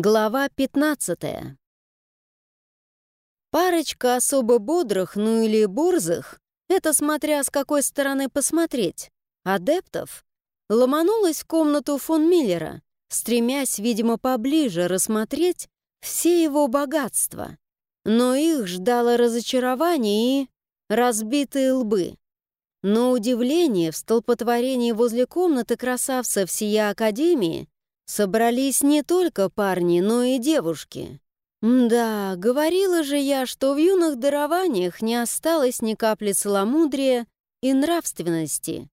Глава 15 Парочка особо бодрых, ну или борзых, это смотря с какой стороны посмотреть, адептов, ломанулась в комнату фон Миллера, стремясь, видимо, поближе рассмотреть все его богатства. Но их ждало разочарование и разбитые лбы. Но удивление в столпотворении возле комнаты красавцев сия Академии Собрались не только парни, но и девушки. Да, говорила же я, что в юных дарованиях не осталось ни капли целомудрия и нравственности.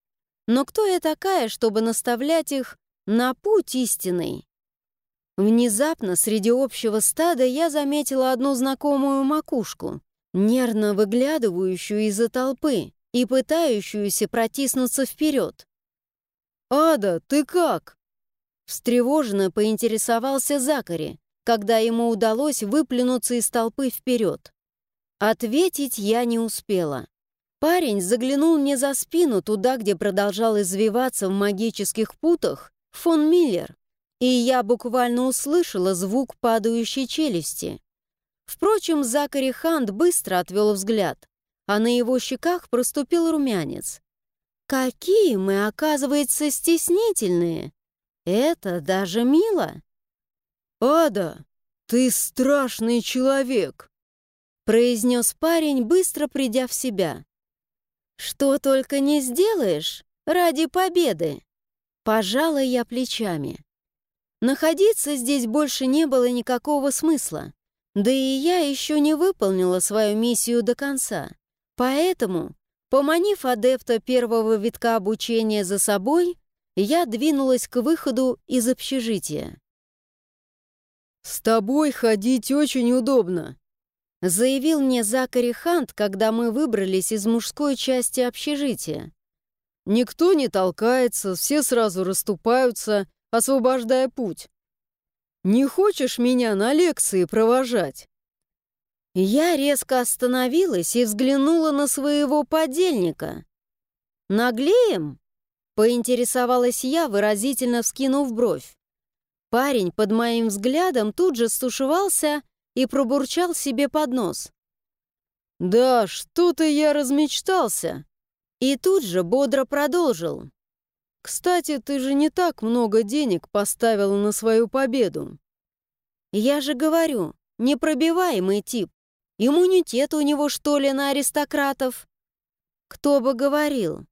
Но кто я такая, чтобы наставлять их на путь истинный? Внезапно среди общего стада я заметила одну знакомую макушку, нервно выглядывающую из-за толпы и пытающуюся протиснуться вперед. «Ада, ты как?» Встревоженно поинтересовался Закари, когда ему удалось выплюнуться из толпы вперед. Ответить я не успела. Парень заглянул мне за спину туда, где продолжал извиваться в магических путах фон Миллер, и я буквально услышала звук падающей челюсти. Впрочем, Закари Хант быстро отвел взгляд, а на его щеках проступил румянец. «Какие мы, оказывается, стеснительные!» Это даже мило. «Ада, ты страшный человек!» произнес парень, быстро придя в себя. «Что только не сделаешь ради победы!» Пожала я плечами. Находиться здесь больше не было никакого смысла, да и я еще не выполнила свою миссию до конца. Поэтому, поманив адепта первого витка обучения за собой, я двинулась к выходу из общежития. «С тобой ходить очень удобно», заявил мне Закари Хант, когда мы выбрались из мужской части общежития. «Никто не толкается, все сразу расступаются, освобождая путь. Не хочешь меня на лекции провожать?» Я резко остановилась и взглянула на своего подельника. «Наглеем?» Поинтересовалась я, выразительно вскинув бровь. Парень под моим взглядом тут же стушевался и пробурчал себе под нос. «Да, что-то я размечтался!» И тут же бодро продолжил. «Кстати, ты же не так много денег поставил на свою победу». «Я же говорю, непробиваемый тип. Иммунитет у него, что ли, на аристократов?» «Кто бы говорил?»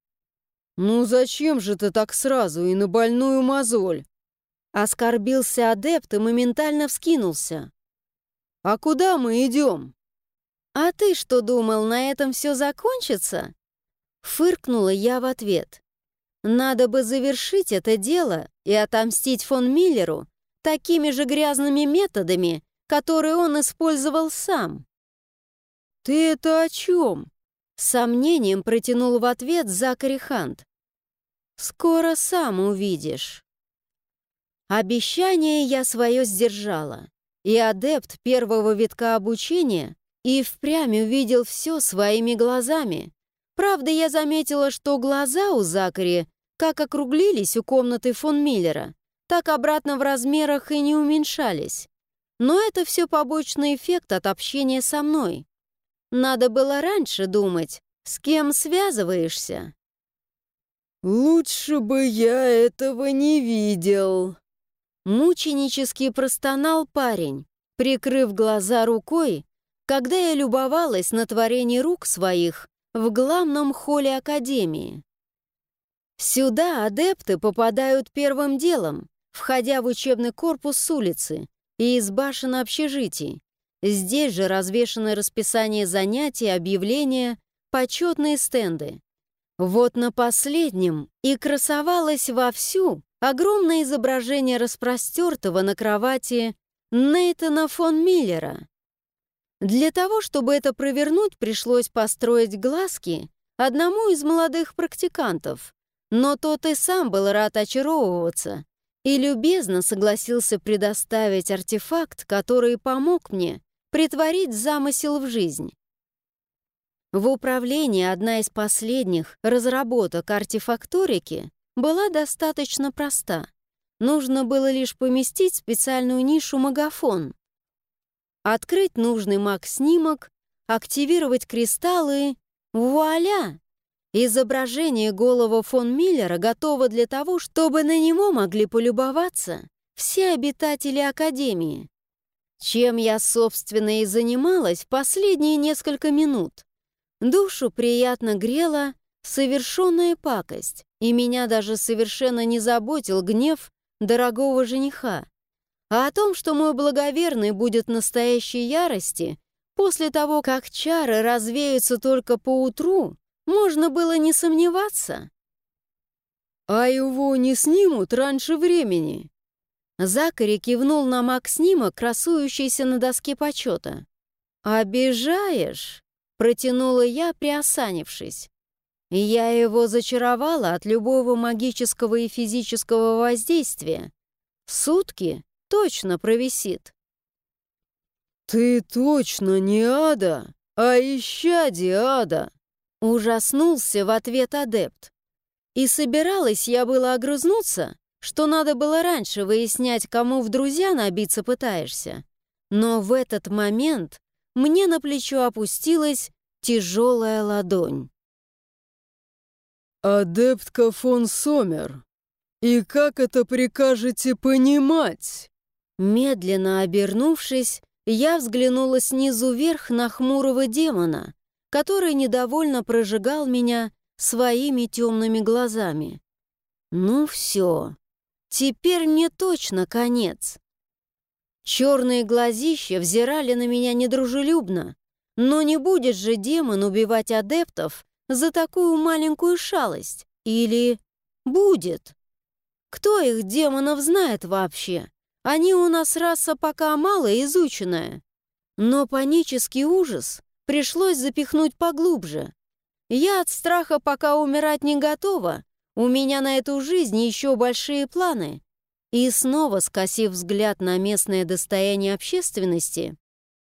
«Ну зачем же ты так сразу и на больную мозоль?» Оскорбился адепт и моментально вскинулся. «А куда мы идем?» «А ты что думал, на этом все закончится?» Фыркнула я в ответ. «Надо бы завершить это дело и отомстить фон Миллеру такими же грязными методами, которые он использовал сам». «Ты это о чем?» Сомнением протянул в ответ Закари Хант. «Скоро сам увидишь». Обещание я свое сдержала, и адепт первого витка обучения и впрямь увидел все своими глазами. Правда, я заметила, что глаза у Закари как округлились у комнаты фон Миллера, так обратно в размерах и не уменьшались. Но это все побочный эффект от общения со мной. Надо было раньше думать, с кем связываешься. «Лучше бы я этого не видел», Мученически простонал парень, прикрыв глаза рукой, когда я любовалась на творение рук своих в главном холле Академии. Сюда адепты попадают первым делом, входя в учебный корпус с улицы и из башен общежитий, Здесь же развешаны расписание занятий, объявления, почетные стенды. Вот на последнем и красовалось вовсю огромное изображение распростертого на кровати Нейтана фон Миллера. Для того, чтобы это провернуть, пришлось построить глазки одному из молодых практикантов, но тот и сам был рад очаровываться и любезно согласился предоставить артефакт, который помог мне притворить замысел в жизнь. В управлении одна из последних разработок артефакторики была достаточно проста, Нужно было лишь поместить специальную нишу магафон. Открыть нужный маг-снимок, активировать кристаллы. Вуаля! Изображение голого фон Миллера готово для того, чтобы на него могли полюбоваться все обитатели Академии. Чем я, собственно, и занималась последние несколько минут. Душу приятно грела совершенная пакость, и меня даже совершенно не заботил гнев дорогого жениха. А о том, что мой благоверный будет настоящей ярости, после того, как чары развеются только по утру, можно было не сомневаться. «А его не снимут раньше времени?» Закари кивнул на маг-снимок, красующийся на доске почета. «Обижаешь?» — протянула я, приосанившись. Я его зачаровала от любого магического и физического воздействия. Сутки точно провисит. «Ты точно не ада, а исчадие ада!» Ужаснулся в ответ адепт. И собиралась я было огрызнуться, что надо было раньше выяснять, кому в друзья набиться пытаешься. Но в этот момент мне на плечо опустилась тяжелая ладонь. «Адептка фон Сомер, и как это прикажете понимать?» Медленно обернувшись, я взглянула снизу вверх на хмурого демона, который недовольно прожигал меня своими темными глазами. «Ну все, теперь мне точно конец». Черные глазища взирали на меня недружелюбно, но не будет же демон убивать адептов за такую маленькую шалость? Или будет? Кто их демонов знает вообще? Они у нас раса пока мало изученная. Но панический ужас пришлось запихнуть поглубже. Я от страха пока умирать не готова. У меня на эту жизнь еще большие планы. И снова, скосив взгляд на местное достояние общественности,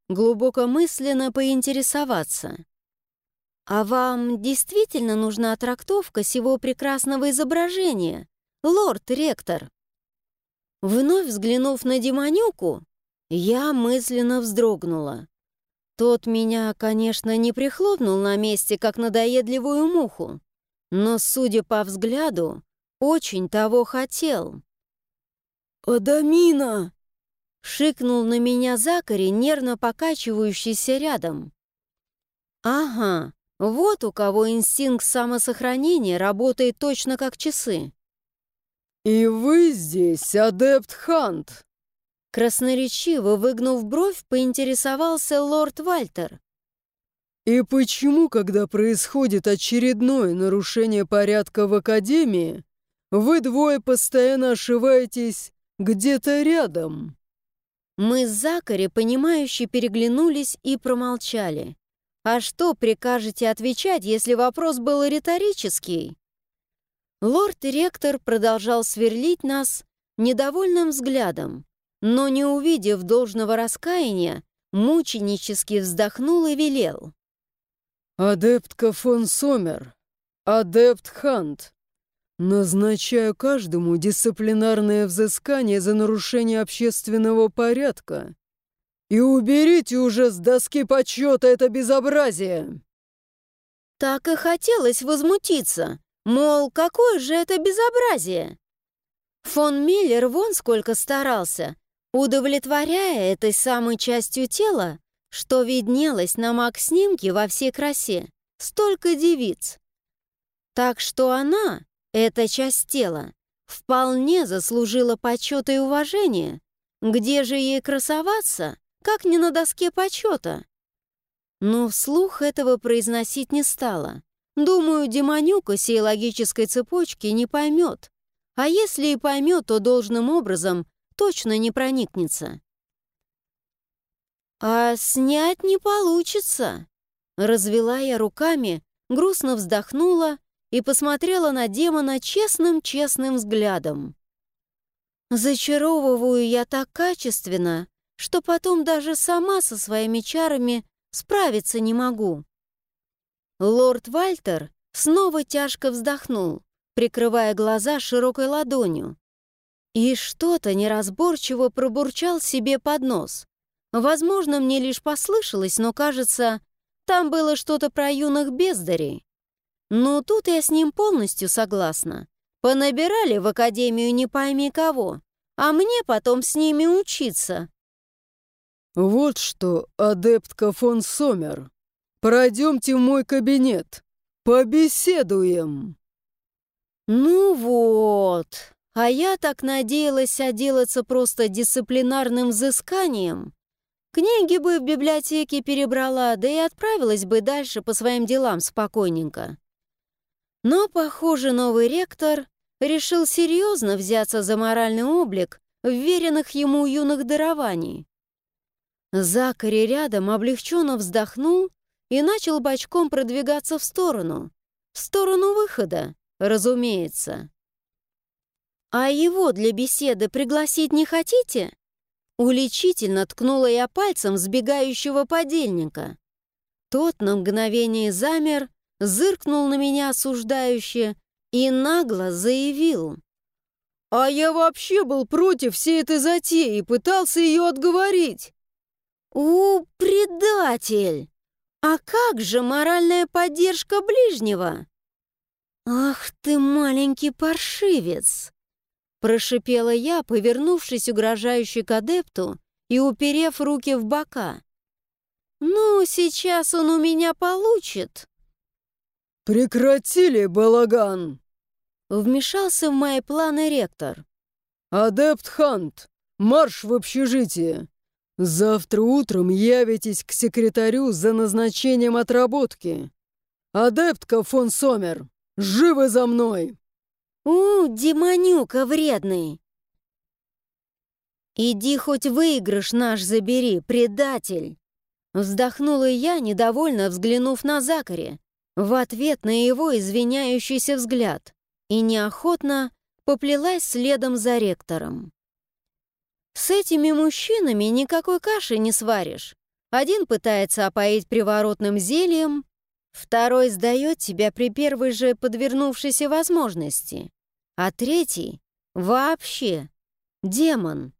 глубокомысленно поинтересоваться. «А вам действительно нужна трактовка сего прекрасного изображения, лорд-ректор?» Вновь взглянув на Демонюку, я мысленно вздрогнула. Тот меня, конечно, не прихлопнул на месте, как надоедливую муху, но, судя по взгляду, очень того хотел. «Адамина!» — шикнул на меня Закари, нервно покачивающийся рядом. «Ага, вот у кого инстинкт самосохранения работает точно как часы. «И вы здесь, адепт Хант!» Красноречиво выгнув бровь, поинтересовался лорд Вальтер. «И почему, когда происходит очередное нарушение порядка в Академии, вы двое постоянно ошиваетесь где-то рядом?» Мы с Закари, понимающе переглянулись и промолчали. А что прикажете отвечать, если вопрос был риторический? Лорд-ректор продолжал сверлить нас недовольным взглядом, но, не увидев должного раскаяния, мученически вздохнул и велел. «Адептка фон Сомер, адепт Хант, назначаю каждому дисциплинарное взыскание за нарушение общественного порядка и уберите уже с доски почета это безобразие!» Так и хотелось возмутиться, мол, какое же это безобразие! Фон Миллер вон сколько старался, удовлетворяя этой самой частью тела, что виднелось на маг-снимке во всей красе, столько девиц. Так что она, эта часть тела, вполне заслужила почета и уважения. Где же ей красоваться, как не на доске почета. Но вслух этого произносить не стала. Думаю, Демонюка сей логической цепочки не поймет. А если и поймет, то должным образом точно не проникнется. «А снять не получится!» Развела я руками, грустно вздохнула и посмотрела на демона честным-честным взглядом. «Зачаровываю я так качественно, что потом даже сама со своими чарами справиться не могу. Лорд Вальтер снова тяжко вздохнул, прикрывая глаза широкой ладонью. И что-то неразборчиво пробурчал себе под нос. Возможно, мне лишь послышалось, но, кажется, там было что-то про юных бездарей. Ну, тут я с ним полностью согласна. Понабирали в академию не пойми кого, а мне потом с ними учиться. «Вот что, адептка фон Сомер, пройдемте в мой кабинет, побеседуем». Ну вот, а я так надеялась отделаться просто дисциплинарным взысканием. Книги бы в библиотеке перебрала, да и отправилась бы дальше по своим делам спокойненько. Но, похоже, новый ректор решил серьезно взяться за моральный облик вверенных ему юных дарований. Закари рядом облегченно вздохнул и начал бочком продвигаться в сторону. В сторону выхода, разумеется. «А его для беседы пригласить не хотите?» Уличительно ткнула я пальцем сбегающего подельника. Тот на мгновение замер, зыркнул на меня осуждающе и нагло заявил. «А я вообще был против всей этой затеи и пытался ее отговорить». «У, предатель! А как же моральная поддержка ближнего?» «Ах ты, маленький паршивец!» Прошипела я, повернувшись угрожающе к адепту и уперев руки в бока. «Ну, сейчас он у меня получит!» «Прекратили балаган!» Вмешался в мои планы ректор. «Адепт Хант, марш в общежитие! Завтра утром явитесь к секретарю за назначением отработки. Адептка фон Сомер, живы за мной!» «У, демонюка вредный!» «Иди хоть выигрыш наш забери, предатель!» Вздохнула я, недовольно взглянув на Закари, в ответ на его извиняющийся взгляд, и неохотно поплелась следом за ректором. С этими мужчинами никакой каши не сваришь. Один пытается опоить приворотным зельем, второй сдает тебя при первой же подвернувшейся возможности, а третий — вообще демон.